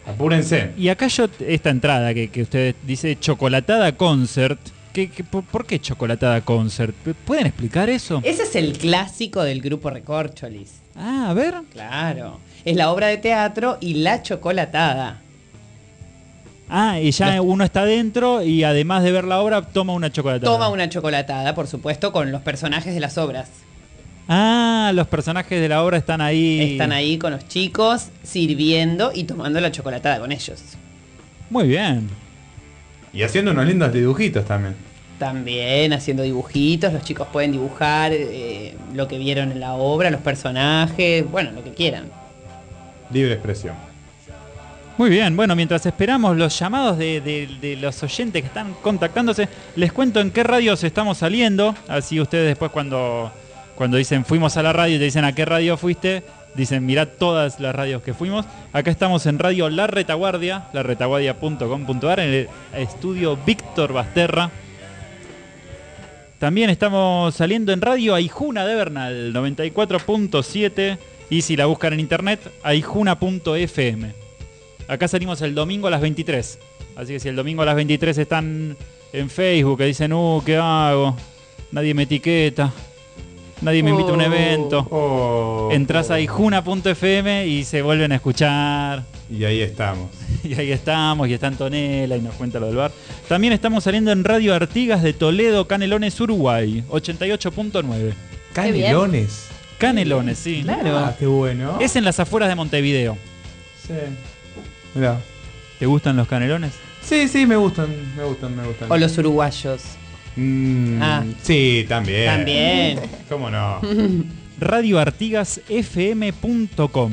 Apúrense. Y acá yo, esta entrada que, que usted dice chocolatada concert. ¿Qué, qué- por, por qué chocolatada concert? ¿Pueden explicar eso? Ese es el clásico del grupo Recorcholis. Ah, a ver. Claro. Es la obra de teatro y la chocolatada. Ah, y ya uno está dentro y además de ver la obra toma una chocolatada. Toma una chocolatada, por supuesto, con los personajes de las obras. Ah, los personajes de la obra están ahí. Están ahí con los chicos, sirviendo y tomando la chocolatada con ellos. Muy bien. Y haciendo unos lindos dibujitos también. También haciendo dibujitos, los chicos pueden dibujar eh, lo que vieron en la obra, los personajes, bueno, lo que quieran. Libre expresión. Muy bien, bueno, mientras esperamos los llamados de, de- de los oyentes que están contactándose, les cuento en qué radios estamos saliendo. Así ustedes después cuando, cuando dicen fuimos a la radio y te dicen a qué radio fuiste, dicen mirá todas las radios que fuimos. Acá estamos en Radio La Retaguardia, laretaguardia.com.ar, en el estudio Víctor Basterra. También estamos saliendo en Radio Aijuna de Bernal, 94.7. Y si la buscan en internet, aijuna.fm. Acá salimos el domingo a las 23. Así que si el domingo a las 23 están en Facebook, que dicen, uh, ¿qué hago? Nadie me etiqueta. Nadie me invita a un evento. Oh, Entras a ijuna.fm y se vuelven a escuchar. Y ahí estamos. Y ahí estamos, y está Antonella y nos cuenta lo del bar. También estamos saliendo en Radio Artigas de Toledo, Canelones, Uruguay, 88.9. Canelones. Canelones, sí. Claro. Ah, qué bueno. Es en las afueras de Montevideo. Sí. Mirá. ¿Te gustan los canelones? Sí, sí, me gustan, me gustan, me gustan. O los uruguayos. Mm, Ah. Sí, también. También. ¿Cómo no? radioartigasfm.com.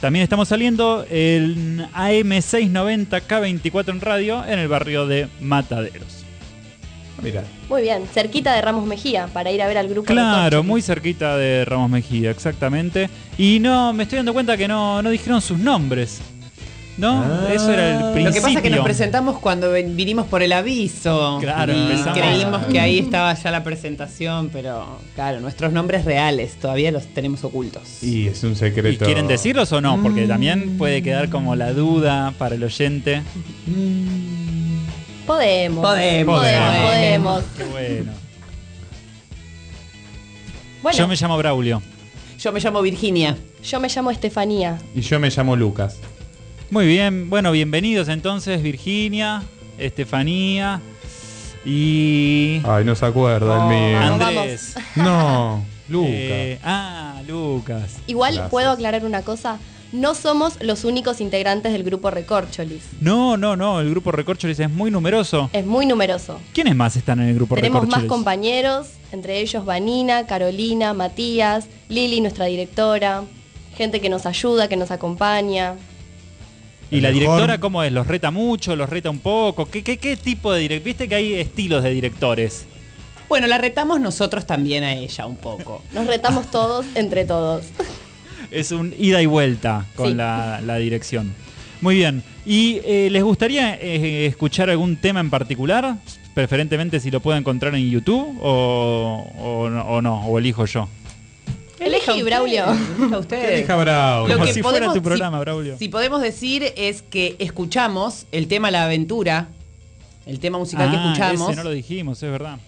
También estamos saliendo en AM690K24 en radio en el barrio de Mataderos. Mira. Muy bien, cerquita de Ramos Mejía, para ir a ver al grupo. Claro, muy cerquita de Ramos Mejía, exactamente. Y no, me estoy dando cuenta que no, no dijeron sus nombres. ¿No? Ah. Eso era el principio. Lo que pasa es que nos presentamos cuando ven- vinimos por el aviso. Claro, y empezamos. creímos que ahí estaba ya la presentación, pero claro, nuestros nombres reales todavía los tenemos ocultos. Y es un ¿Y secreto. quieren decirlos o no? Porque también puede quedar como la duda para el oyente. Podemos. Podemos. Podemos. Podemos. podemos. Qué bueno. Bueno, Yo me llamo Braulio. Yo me llamo Virginia. yo me llamo Estefanía. Y yo me llamo Lucas. Muy bien, bueno, bienvenidos entonces Virginia, Estefanía y Ay, no se acuerda el mío. Andrés. No, Lucas. Eh, ah, Lucas. Igual Gracias. puedo aclarar una cosa. No somos los únicos integrantes del grupo Recorcholis. No, no, no, el grupo Recorcholis es muy numeroso. Es muy numeroso. ¿Quiénes más están en el grupo Tenemos más Recorcholis? compañeros, entre ellos Vanina, Carolina, Matías, Lili, nuestra directora, gente que nos ayuda, que nos acompaña. ¿Y la mejor- directora cómo es? ¿Los reta mucho? ¿Los reta un poco? ¿Qué, qué, qué tipo de director? Viste que hay estilos de directores. Bueno, la retamos nosotros también a ella un poco. Nos retamos todos entre todos. Es un ida y vuelta con Sí. la, la dirección. Muy bien. ¿Y eh, les gustaría eh, escuchar algún tema en particular? Preferentemente si lo puedo encontrar en YouTube o, o no, o no, o elijo yo. Elegí, Braulio. Elija usted. Elija Braulio. Lo Como que si fuera podemos- tu programa, si- Braulio. Si podemos decir es que escuchamos el tema La Aventura, el tema musical que Ah, escuchamos. ese no lo dijimos, es verdad.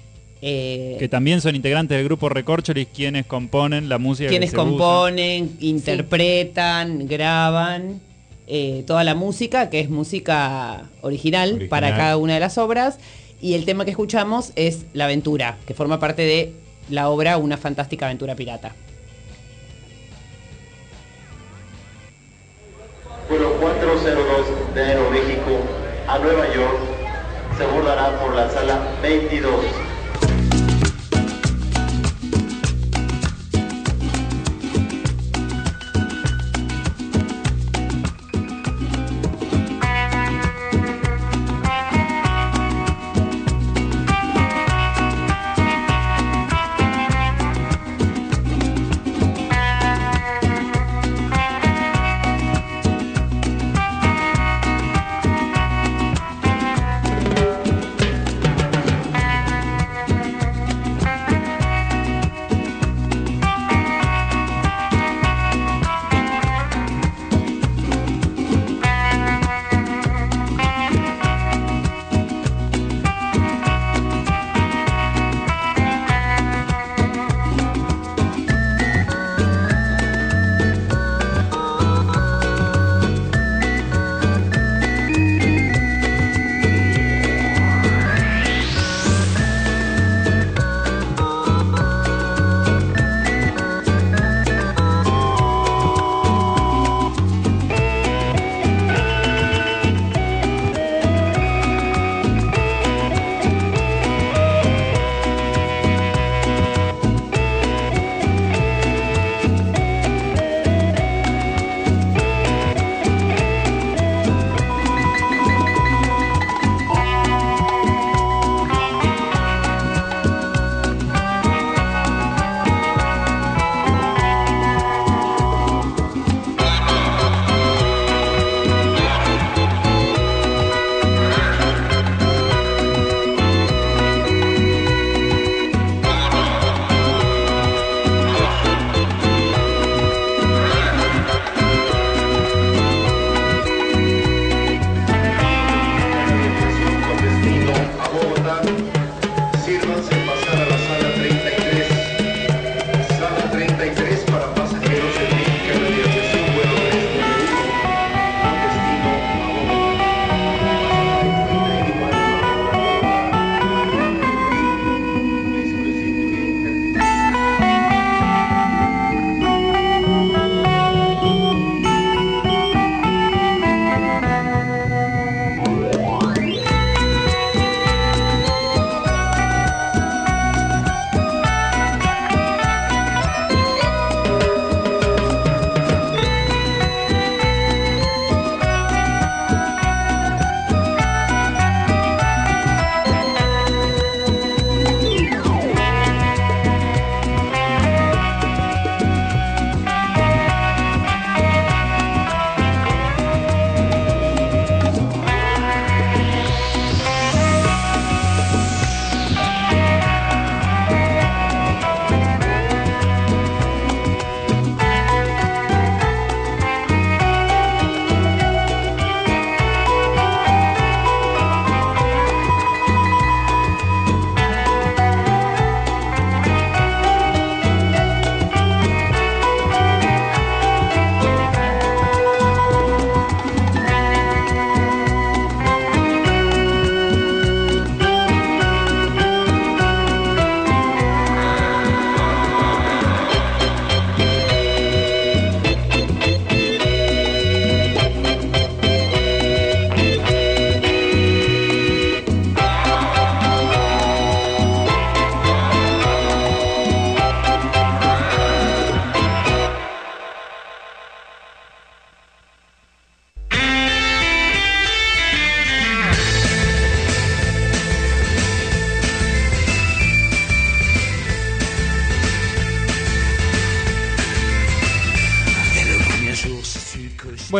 eh, Que también son integrantes del grupo Recorcholis quienes componen la música quienes que se usa. componen, interpretan, graban eh, toda la música, que es música original, Original. para cada una de las obras. Y el tema que escuchamos es La Aventura, que forma parte de la obra Una fantástica aventura pirata. La sala 22.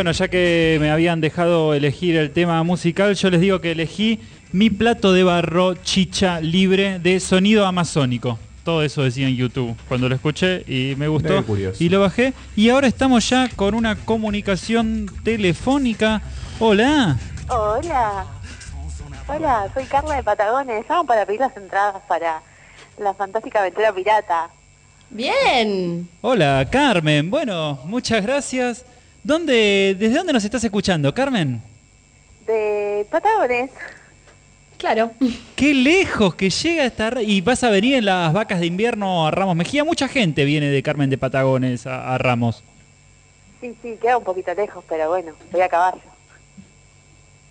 Bueno, ya que me habían dejado elegir el tema musical, yo les digo que elegí mi plato de barro chicha libre de sonido amazónico. Todo eso decía en YouTube cuando lo escuché y me gustó. Y lo bajé. Y ahora estamos ya con una comunicación telefónica. Hola. Hola. Hola, soy Carla de Patagones. Llamo para pedir las entradas para la fantástica aventura pirata. Bien. Hola, Carmen. Bueno, muchas gracias. ¿Dónde, ¿Desde dónde nos estás escuchando, Carmen? De Patagones. Claro. Qué lejos que llega esta... Y vas a venir en las vacas de invierno a Ramos Mejía. Mucha gente viene de Carmen de Patagones a, a Ramos. Sí, sí, queda un poquito lejos, pero bueno, voy a caballo.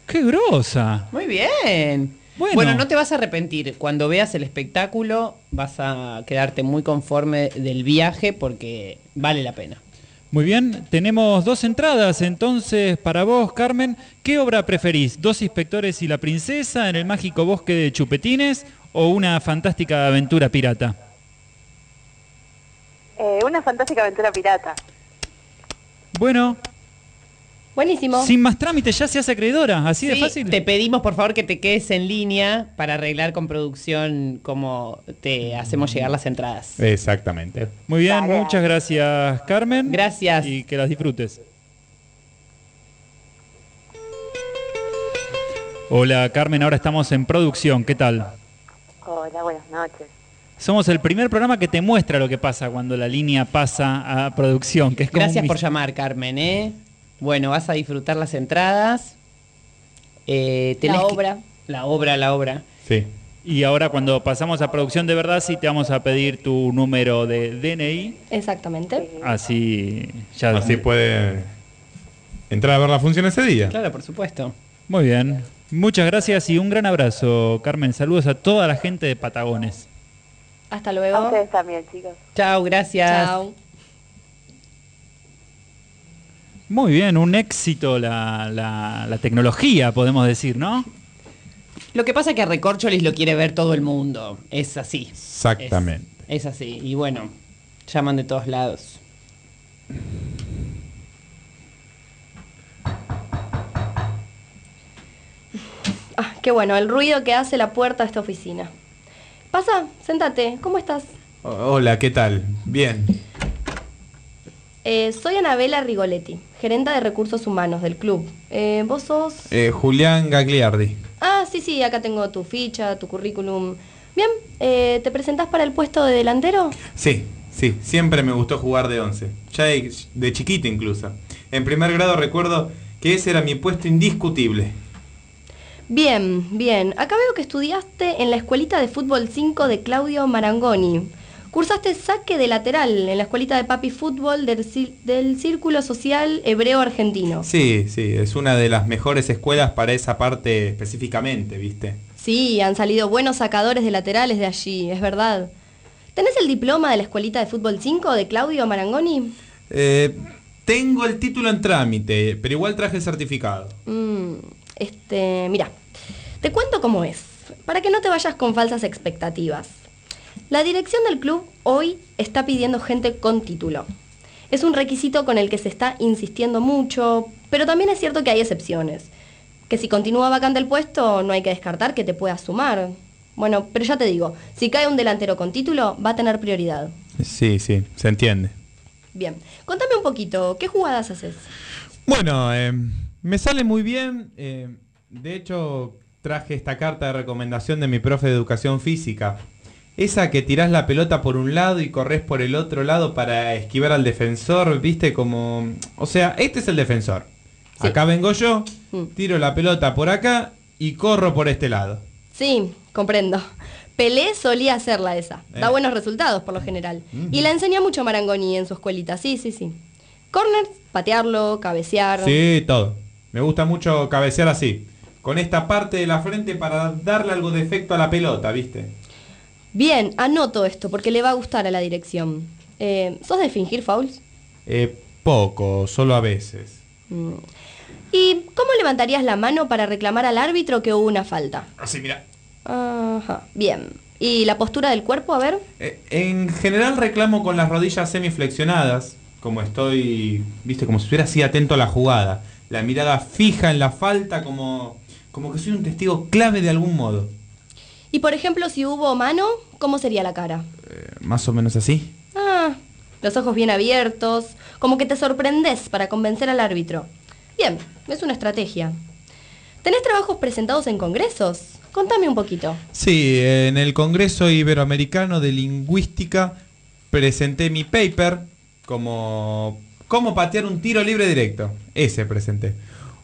¡Qué grosa! Muy bien. Bueno. Bueno. no te vas a arrepentir. Cuando veas el espectáculo vas a quedarte muy conforme del viaje porque vale la pena. Muy bien, tenemos dos entradas entonces para vos, Carmen. ¿Qué obra preferís? ¿Dos inspectores y la princesa en el mágico bosque de Chupetines o una fantástica aventura pirata? Eh, una fantástica aventura pirata. Bueno, Buenísimo. sin más trámites ya se hace acreedora, así de fácil. Te pedimos por favor que te quedes en línea para arreglar con producción cómo te hacemos llegar las entradas. Exactamente. Muy bien, muchas gracias, Carmen. Gracias. Y que las disfrutes. Hola, Carmen, ahora estamos en producción. ¿Qué tal? Hola, buenas noches. Somos el primer programa que te muestra lo que pasa cuando la línea pasa a producción, que es como Gracias un por llamar, Carmen. ¿eh? Bueno, vas a disfrutar las entradas. Eh, tenés La que- obra. La obra, la obra. Sí. Y ahora cuando pasamos a producción de verdad, sí te vamos a pedir tu número de DNI, Exactamente. así ya... Así puede entrar a ver la función ese día. Claro, por supuesto. Muy bien. Muchas gracias y un gran abrazo, Carmen. Saludos a toda la gente de Patagones. Hasta A luego. ustedes también, chicos. Chao, gracias. Chao. Muy bien, un éxito la, la- la tecnología, podemos decir, ¿no? Lo que pasa es que a Recorcholis lo quiere ver todo el mundo. Es así. Exactamente. Es así. Y bueno, llaman de todos lados. Ah, qué bueno, el ruido que hace la puerta de esta oficina. Pasa, sentate. ¿Cómo estás? Hola, ¿qué tal? Bien. Eh, soy Anabela Rigoletti, gerenta de recursos humanos del club. Eh, ¿Vos sos...? Eh, Julián Gagliardi. Ah, sí, sí, acá tengo tu ficha, tu currículum. Bien, eh, ¿te presentás para el puesto de delantero? Sí, sí, siempre me gustó jugar de 11. Ya de, de chiquito incluso. En primer grado recuerdo que ese era mi puesto indiscutible. Bien, bien. Acá veo que estudiaste en la escuelita de fútbol 5 de Claudio Marangoni. Cursaste saque de lateral en la escuelita de papi fútbol del, Círculo Social Hebreo Argentino. Sí, sí, es una de las mejores escuelas para esa parte específicamente, ¿viste? Sí, han salido buenos sacadores de laterales de allí, es verdad. ¿Tenés el diploma de la escuelita de fútbol 5 de Claudio Marangoni? Eh, tengo el título en trámite, pero igual traje el certificado. Mm, este, mira, te cuento cómo es, para que no te vayas con falsas expectativas. La dirección del club hoy está pidiendo gente con título. Es un requisito con el que se está insistiendo mucho, pero también es cierto que hay excepciones. Que si continúa vacante el puesto, no hay que descartar que te puedas sumar. Bueno, pero ya te digo, si cae un delantero con título, va a tener prioridad. Sí, sí, se entiende. Bien, contame un poquito, ¿qué jugadas haces? Bueno, eh, me sale muy bien. eh, de hecho, traje esta carta de recomendación de mi profe de educación física. Esa que tirás la pelota por un lado y corres por el otro lado para esquivar al defensor, viste como... O sea, este es el defensor. Acá vengo yo, tiro la pelota por acá y corro por este lado. Sí, comprendo. Pelé solía hacerla esa. Da Eh. buenos resultados por lo general. Y la enseña mucho Marangoni en su escuelita. Sí, sí, sí. Corners, patearlo, cabecear. Sí, todo. Me gusta mucho cabecear así. Con esta parte de la frente para darle algo de efecto a la pelota, ¿viste? Bien, anoto esto porque le va a gustar a la dirección. Eh, ¿Sos de fingir fouls? Eh, poco, solo a veces. Mm. ¿Y cómo levantarías la mano para reclamar al árbitro que hubo una falta? Así, mira. Ajá, bien. ¿Y la postura del cuerpo, a ver? Eh, en general reclamo con las rodillas semiflexionadas, como estoy, viste, como si estuviera así atento a la jugada. La mirada fija en la falta, como, como que soy un testigo clave de algún modo. Y por ejemplo, si hubo mano, ¿cómo sería la cara? Eh, más o menos así. Ah, los ojos bien abiertos, como que te sorprendes para convencer al árbitro. Bien, es una estrategia. ¿Tenés trabajos presentados en congresos? Contame un poquito. Sí, en el Congreso Iberoamericano de Lingüística presenté mi paper como cómo patear un tiro libre directo. Ese presenté.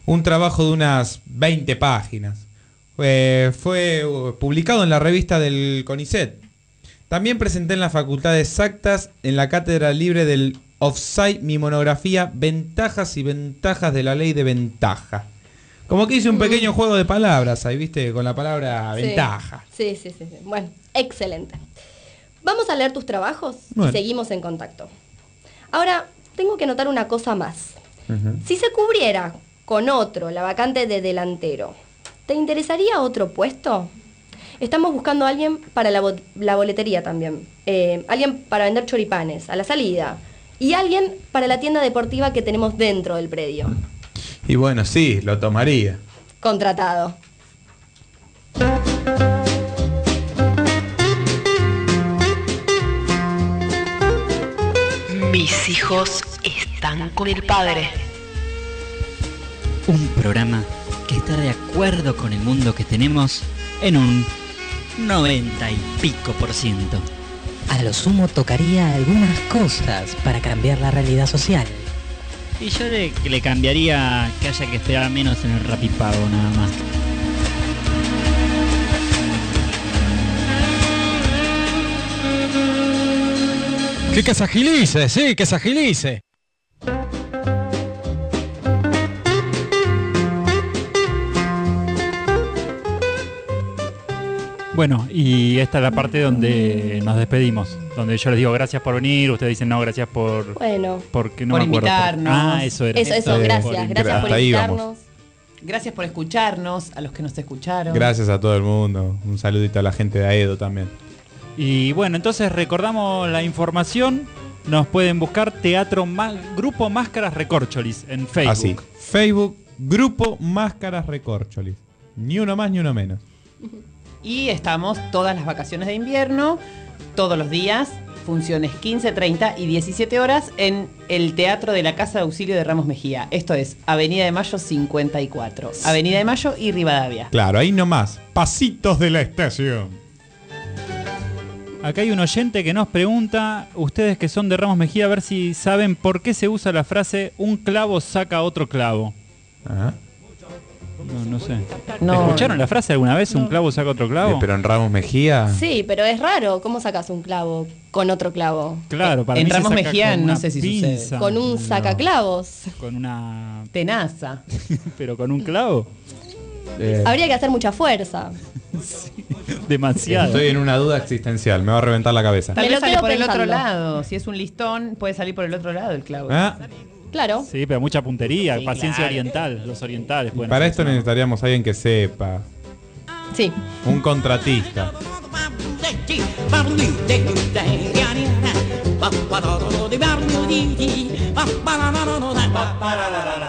Un trabajo de unas 20 páginas. Eh, fue uh, publicado en la revista del CONICET. También presenté en la Facultad de Exactas, en la Cátedra Libre del Offside, mi monografía Ventajas y Ventajas de la Ley de Ventaja. Como que hice un pequeño juego de palabras ahí, viste, con la palabra Sí. ventaja. Sí, sí, sí, sí. Bueno, excelente. Vamos a leer tus trabajos Bueno. y seguimos en contacto. Ahora, tengo que notar una cosa más. Si se cubriera con otro la vacante de delantero, ¿te interesaría otro puesto? Estamos buscando a alguien para la, bo- la boletería también. Eh, alguien para vender choripanes a la salida. Y alguien para la tienda deportiva que tenemos dentro del predio. Y bueno, sí, lo tomaría. Contratado. Mis hijos están con el padre. Un programa que está de acuerdo con el mundo que tenemos en un 90 y pico por ciento. A lo sumo tocaría algunas cosas para cambiar la realidad social. Y yo le, le cambiaría que haya que esperar menos en el rapipago nada más. Sí, que se agilice, sí, que se agilice. Bueno, y esta es la parte donde nos despedimos, donde yo les digo gracias por venir, ustedes dicen no, gracias por Bueno. porque no Por me acuerdo. invitarnos. Ah, eso era. Eso, eso, gracias. Gracias por hasta ahí vamos. invitarnos. Gracias por escucharnos, a los que nos escucharon. Gracias a todo el mundo. Un saludito a la gente de Aedo también. Y bueno, entonces recordamos la información. Nos pueden buscar Teatro Ma- Grupo Máscaras Recorcholis en Facebook. Así. Facebook, Grupo Máscaras Recorcholis. Ni uno más ni uno menos. Y estamos todas las vacaciones de invierno, todos los días, funciones 15, 30 y 17 horas en el Teatro de la Casa de Auxilio de Ramos Mejía. Esto es Avenida de Mayo 54. Avenida de Mayo y Rivadavia. Claro, ahí nomás. Pasitos de la estación. Acá hay un oyente que nos pregunta, ustedes que son de Ramos Mejía, a ver si saben por qué se usa la frase un clavo saca otro clavo. No, no sé. No. ¿Escucharon la frase alguna vez? ¿Un clavo saca otro clavo? Eh, pero en Ramos Mejía. Sí, pero es raro. ¿Cómo sacas un clavo con otro clavo? Claro, para En mí se Ramos saca Mejía con no una sé si pinza. sucede. Con un sacaclavos. Con una... Tenaza. ¿Pero con un clavo? Eh, Habría que hacer mucha fuerza. Demasiado. Estoy en una duda existencial. Me va a reventar la cabeza. Tal vez lo sale por el otro lado. Si es un listón, puede salir por el otro lado el clavo. Ah, Claro. Sí, pero mucha puntería, Sí, paciencia claro. oriental, los orientales. pueden Para esto eso. necesitaríamos a alguien que sepa. Sí. Un contratista.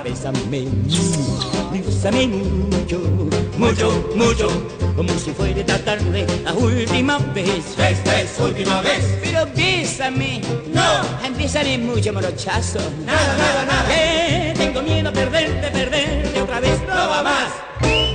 Bésame, bésame mucho, mucho, mucho, como si fuera esta tarde la última vez. Esta es última vez. Pero bésame, no, empiezaré mucho morochazo. Nada, nada, nada. Tengo miedo a perderte, perderte otra vez. No va más.